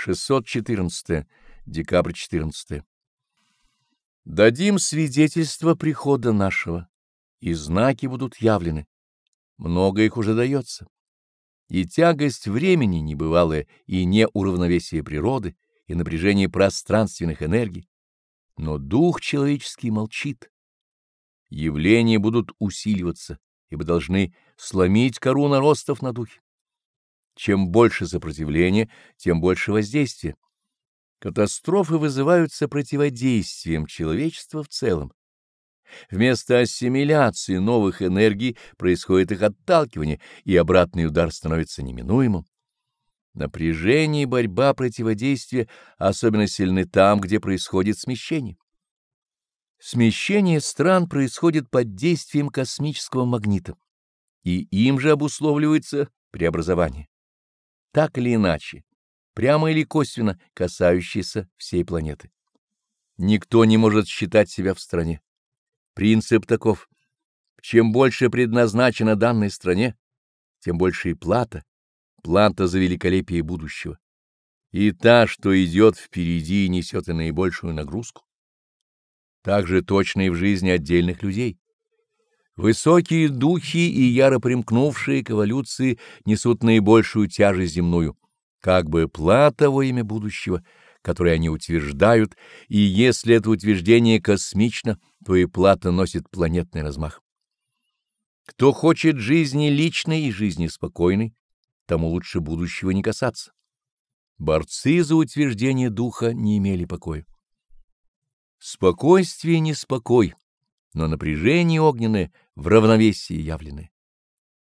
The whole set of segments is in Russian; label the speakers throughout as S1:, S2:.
S1: 614. Декабрь 14. Дадим свидетельство прихода нашего, и знаки будут явлены. Много их уже дается. И тягость времени небывалая, и неуравновесие природы, и напряжение пространственных энергий. Но дух человеческий молчит. Явления будут усиливаться, ибо должны сломить кору наростов на духе. Чем больше сопротивления, тем больше воздействия. Катастрофы вызываются противодействием человечества в целом. Вместо ассимиляции новых энергий происходит их отталкивание, и обратный удар становится неминуемым. Напряжение и борьба противодействия особенно сильны там, где происходит смещение. Смещение стран происходит под действием космического магнита, и им же обусловливается преобразование. Так или иначе, прямо или косвенно касающиеся всей планеты. Никто не может считать себя в стране. Принцип таков. Чем больше предназначено данной стране, тем больше и плата, плата за великолепие будущего. И та, что идет впереди, несет и наибольшую нагрузку. Так же точно и в жизни отдельных людей. Высокие духи и яро примкнувшие к эволюции несут наибольшую тяжесть земную, как бы плата во имя будущего, которое они утверждают, и если это утверждение космично, то и плата носит планетный размах. Кто хочет жизни личной и жизни спокойной, тому лучше будущего не касаться. Борцы за утверждение духа не имели покоя. Спокойствие не спокой, но напряжение огненное в равновесии явлены.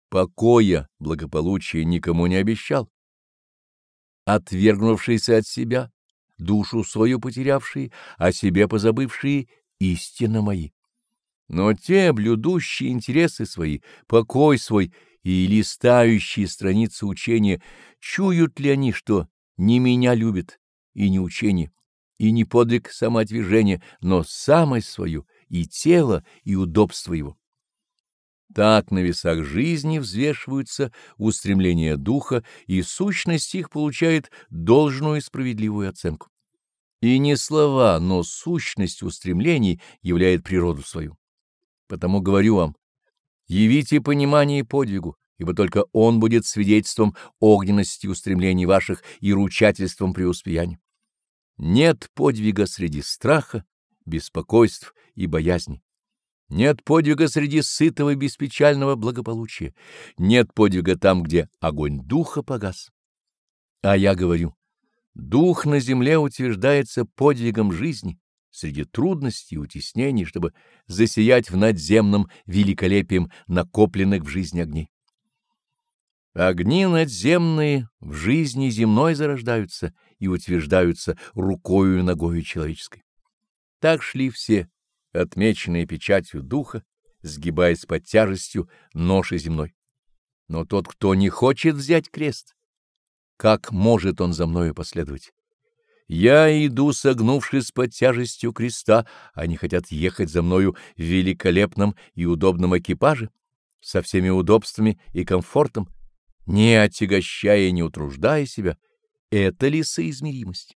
S1: Покоя, благополучия никому не обещал. Отвергнувшийся от себя, душу свою потерявшие, о себе позабывшие, истинно мои. Но те, блюдущие интересы свои, покой свой и листающие страницы учения, чуют ли они, что не меня любят, и не учение, и не подвиг самоотвержения, но самость свою, и тело, и удобство его? Так на весах жизни взвешиваются устремления духа, и сущность их получает должную и справедливую оценку. И не слова, но сущность устремлений являет природу свою. Потому говорю вам, явите понимание и подвигу, ибо только он будет свидетельством огненности устремлений ваших и ручательством преуспеяния. Нет подвига среди страха, беспокойств и боязни. Нет подвига среди сытого и беспечального благополучия. Нет подвига там, где огонь духа погас. А я говорю, дух на земле утверждается подвигом жизни среди трудностей и утеснений, чтобы засиять в надземном великолепием накопленных в жизни огней. Огни надземные в жизни земной зарождаются и утверждаются рукою и ногою человеческой. Так шли все отмеченные печатью духа, сгибаясь под тяжестью ноши земной. Но тот, кто не хочет взять крест, как может он за мною последовать? Я иду, согнувшись под тяжестью креста, они хотят ехать за мною в великолепном и удобном экипаже, со всеми удобствами и комфортом, не отягощая и не утруждая себя. Это ли соизмеримость?